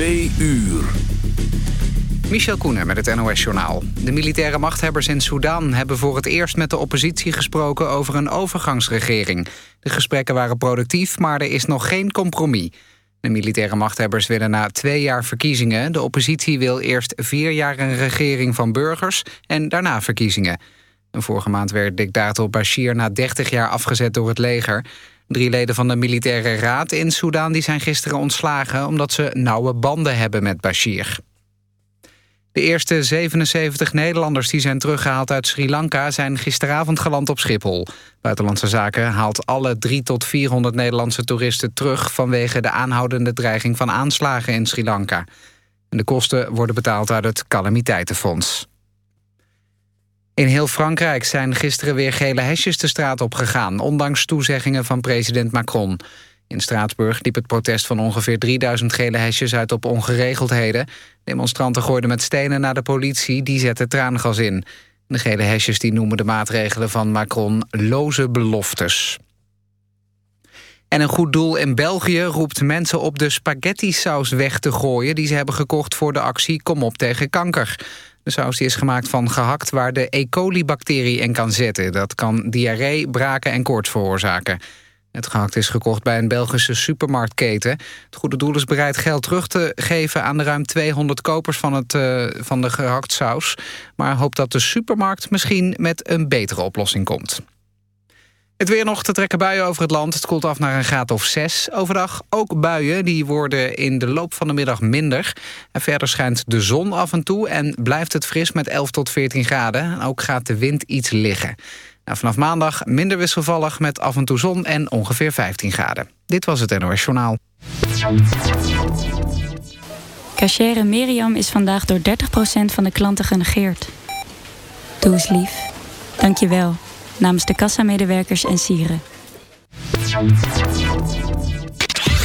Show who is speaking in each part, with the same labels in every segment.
Speaker 1: Twee uur.
Speaker 2: Michel Koenen met het NOS-journaal. De militaire machthebbers in Sudan hebben voor het eerst met de oppositie gesproken over een overgangsregering. De gesprekken waren productief, maar er is nog geen compromis. De militaire machthebbers willen na twee jaar verkiezingen. De oppositie wil eerst vier jaar een regering van burgers en daarna verkiezingen. Vorige maand werd dictator Bashir na 30 jaar afgezet door het leger. Drie leden van de militaire raad in Soedan die zijn gisteren ontslagen... omdat ze nauwe banden hebben met Bashir. De eerste 77 Nederlanders die zijn teruggehaald uit Sri Lanka... zijn gisteravond geland op Schiphol. Buitenlandse Zaken haalt alle 3 tot 400 Nederlandse toeristen terug... vanwege de aanhoudende dreiging van aanslagen in Sri Lanka. de kosten worden betaald uit het Calamiteitenfonds. In heel Frankrijk zijn gisteren weer gele hesjes de straat op gegaan... ondanks toezeggingen van president Macron. In Straatsburg liep het protest van ongeveer 3000 gele hesjes uit op ongeregeldheden. Demonstranten gooiden met stenen naar de politie, die zette traangas in. De gele hesjes die noemen de maatregelen van Macron loze beloftes. En een goed doel in België roept mensen op de spaghetti-saus weg te gooien... die ze hebben gekocht voor de actie Kom op tegen kanker. De saus is gemaakt van gehakt waar de E. coli-bacterie in kan zitten. Dat kan diarree, braken en koorts veroorzaken. Het gehakt is gekocht bij een Belgische supermarktketen. Het goede doel is bereid geld terug te geven aan de ruim 200 kopers van, het, uh, van de gehaktsaus. Maar hoopt dat de supermarkt misschien met een betere oplossing komt. Het weer nog te trekken buien over het land. Het koelt af naar een graad of 6. Overdag ook buien, die worden in de loop van de middag minder. En verder schijnt de zon af en toe en blijft het fris met 11 tot 14 graden. En ook gaat de wind iets liggen. Nou, vanaf maandag minder wisselvallig met af en toe zon en ongeveer 15 graden. Dit was het NOS Journaal.
Speaker 3: Cachere Miriam is vandaag door 30% van de klanten genegeerd. Doe eens lief. Dank je wel namens de kassamedewerkers en sieren.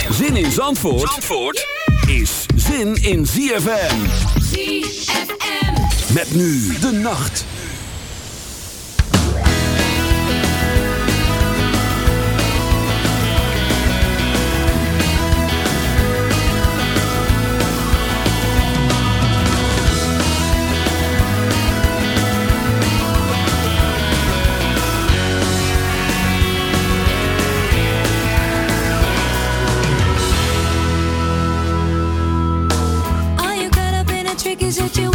Speaker 1: Zin in Zandvoort, Zandvoort is zin in ZFM. ZFM. Met nu de nacht.
Speaker 4: that you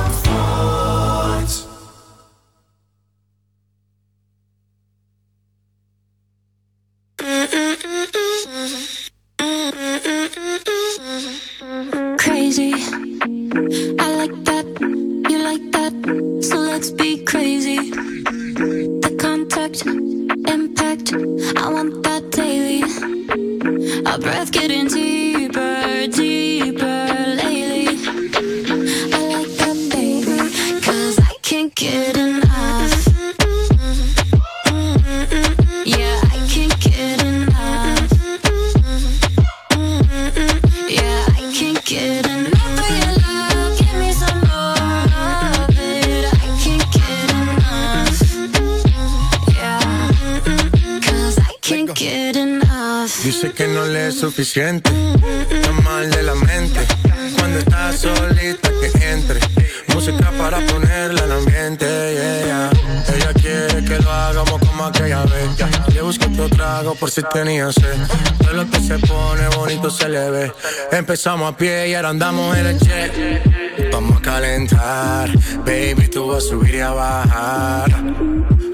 Speaker 5: Empezamos a pie y ahora andamos en el jet. Vamos a calentar, baby, tú vas a subir y a bajar.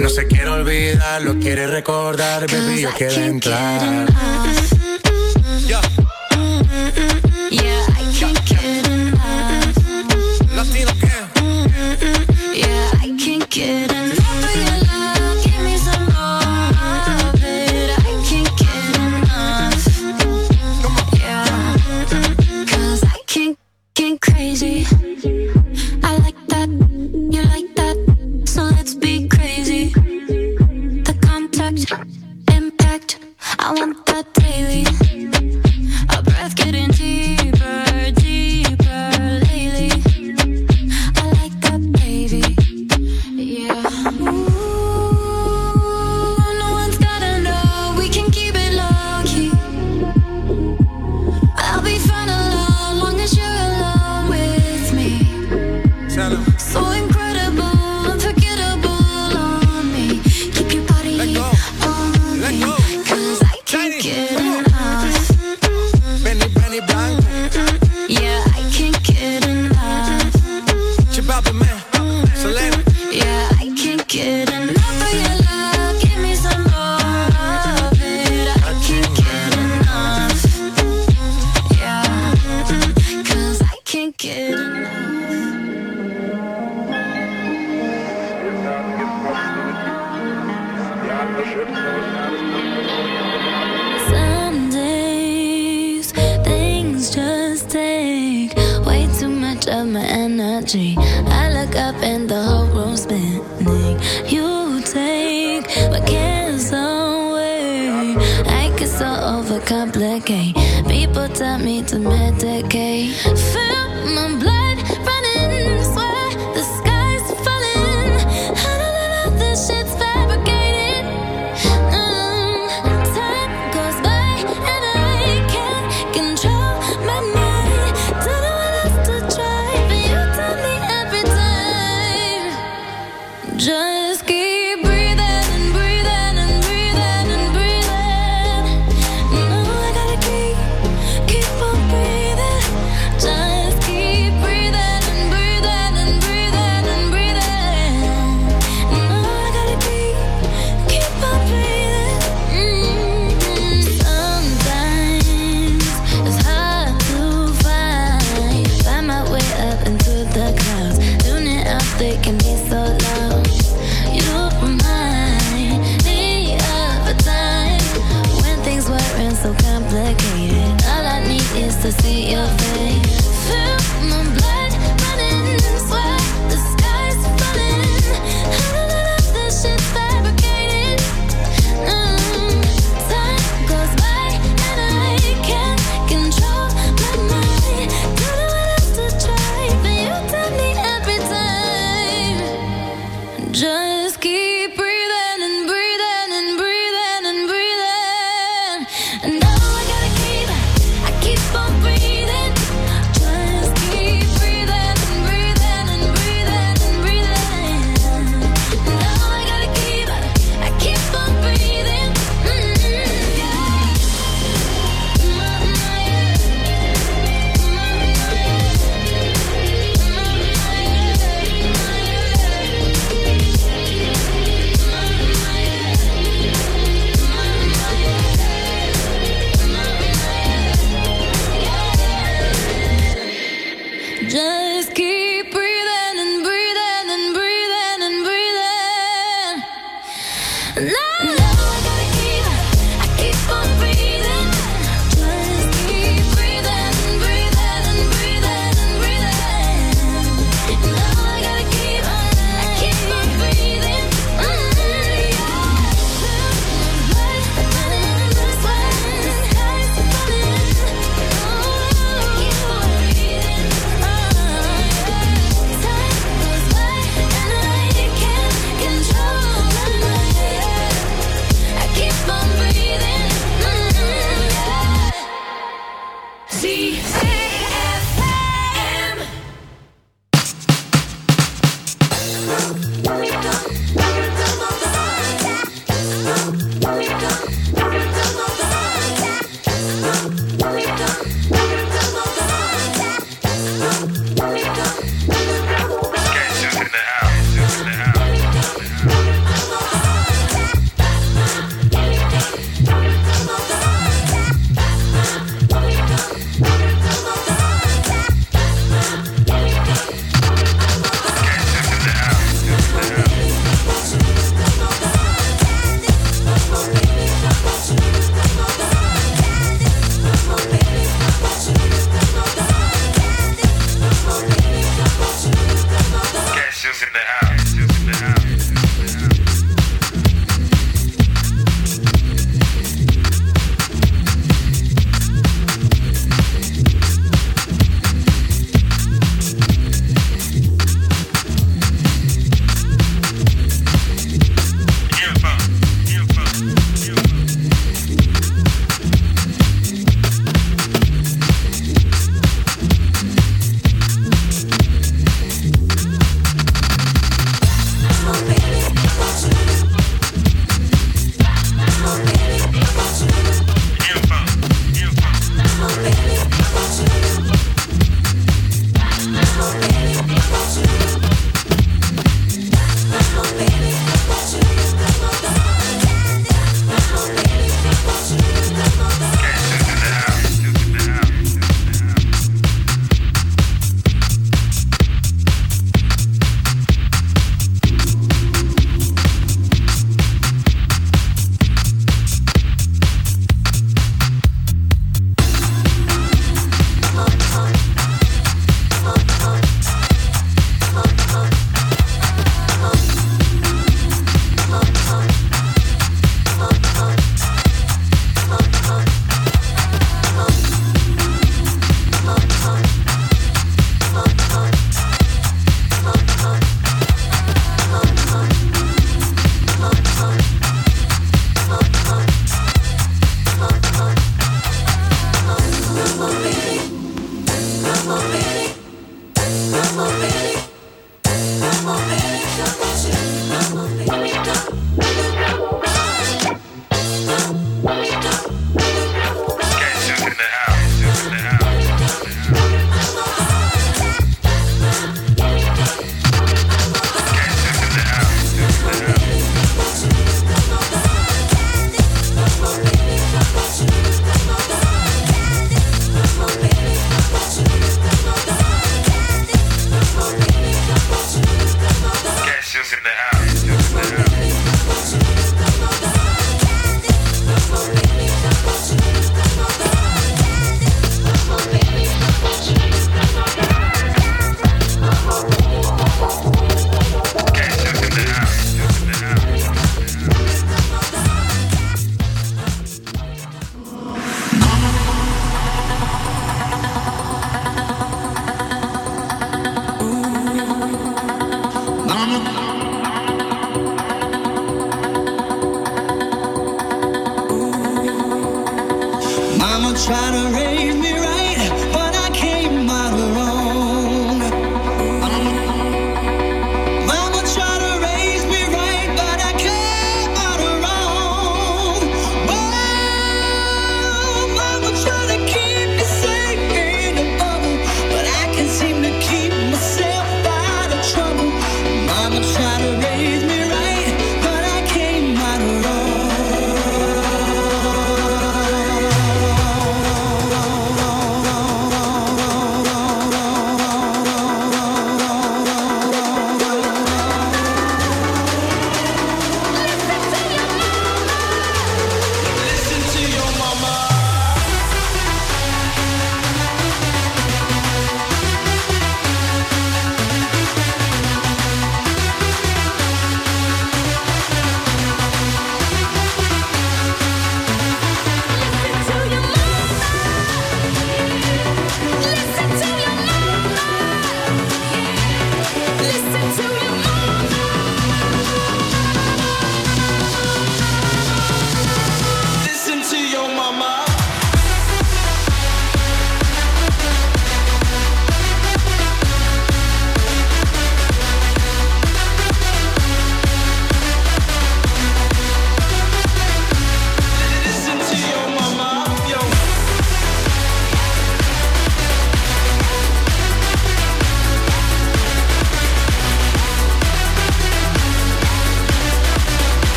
Speaker 5: No se quiere olvidar, lo quiere recordar, baby, yo quiero entrar.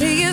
Speaker 1: do you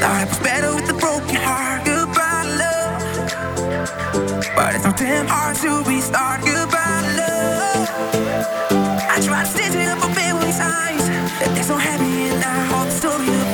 Speaker 6: Thought it was better with a broken heart. Goodbye, love. But it's so damn hard to restart. Goodbye, love. I tried to stitch it up a million times. That they're happy and I hold the story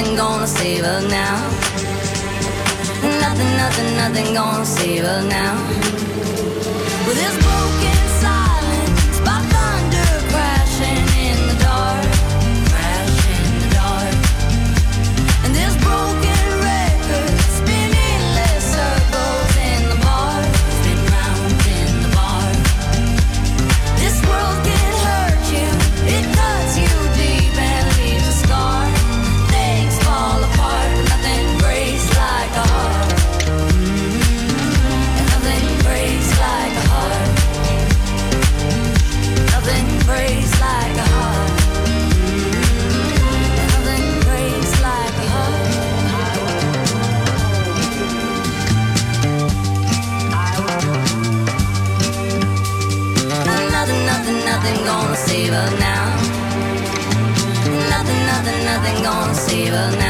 Speaker 7: nothing gonna save her now. Nothing, nothing, nothing gonna save her now. With this broken. gonna see her now.